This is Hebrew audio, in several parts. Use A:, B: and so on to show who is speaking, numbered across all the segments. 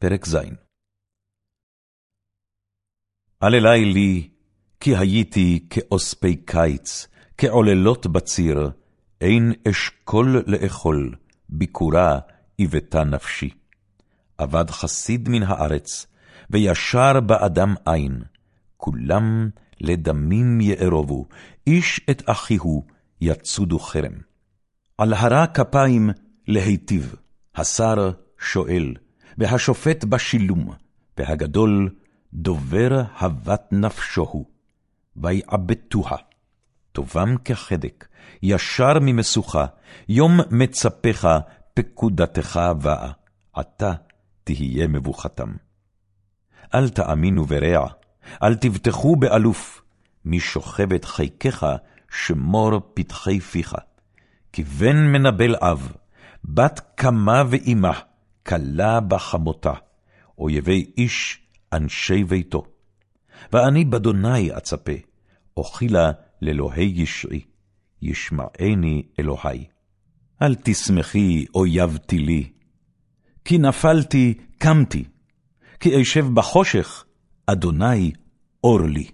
A: פרק ז. אל אלי לי, כי הייתי כאוספי קיץ, כעוללות בציר, אין אשכול לאכול, ביכורה הבאתה נפשי. אבד חסיד מן הארץ, וישר באדם עין, כולם לדמים יארובו, איש את אחיהו יצודו חרם. על הרע כפיים להיטיב, השר שואל, והשופט בשילום, והגדול דובר הבת נפשו הוא, ויעבטוה. טובם כחדק, ישר ממשוכה, יום מצפך פקודתך באה, עתה תהיה מבוכתם. אל תאמינו ברע, אל תבטחו באלוף, מי שוכבת חיכך, שמור פתחי פיך. כי בן מנבל אב, בת קמה ואימה, כלה בחמותה, אויבי איש אנשי ביתו. ואני באדוני אצפה, אוכילה לאלוהי ישעי, ישמעני אלוהי. אל תשמחי, אויבתי לי, כי נפלתי, קמתי, כי אשב בחושך, אדוני אור לי.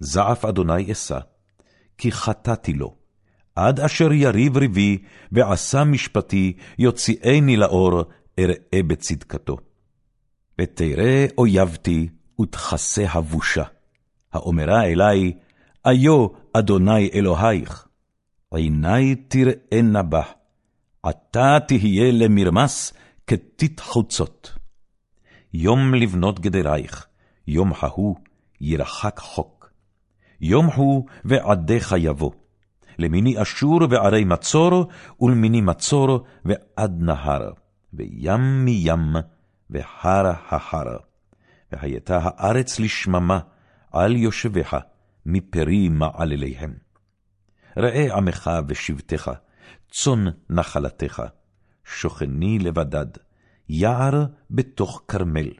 A: זעף אדוני אשא, כי חטאתי לו, עד אשר יריב ריבי, ועשה משפטי, יוציאני לאור, אראה בצדקתו. ותראה אויבתי, ותכסה הבושה. האומרה אלי, איו, אדוני אלוהיך, עיני תראנה בה, עתה תהיה למרמס כתית חוצות. יום לבנות גדרייך, יום ההוא ירחק חוק. יום הוא ועדיך יבוא. למיני אשור וערי מצור, ולמיני מצור ועד נהר, וים מים, והר ההר. והייתה הארץ לשממה על יושביה, מפרי מעלליהם. ראה עמך ושבטך, צאן נחלתך, שוכני לבדד, יער בתוך כרמל,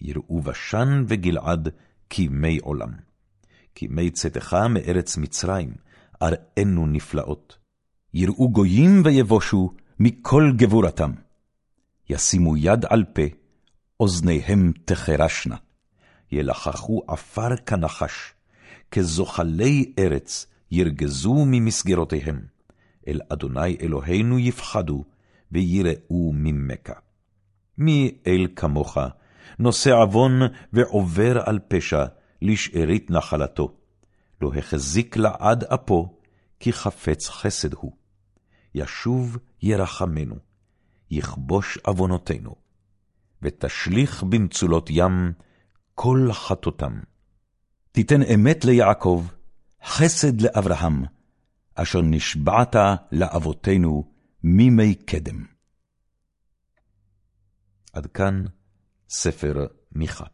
A: יראו בשן וגלעד כימי עולם. כימי צאתך מארץ מצרים, אראנו נפלאות. יראו גויים ויבושו מכל גבורתם. ישימו יד על פה, אוזניהם תחרשנה. ילחכו עפר כנחש, כזוחלי ארץ ירגזו ממסגרותיהם. אל אדוני אלוהינו יפחדו, ויראו ממכה. מי אל כמוך, נושא עוון ועובר על פשע, לשארית נחלתו. לא החזיק לעד אפו, כי חפץ חסד הוא. ישוב ירחמנו, יכבוש עוונותינו, ותשליך במצולות ים כל חטאותם. תיתן אמת ליעקב, חסד לאברהם, אשר נשבעת לאבותינו מימי קדם. עד כאן ספר מיכה.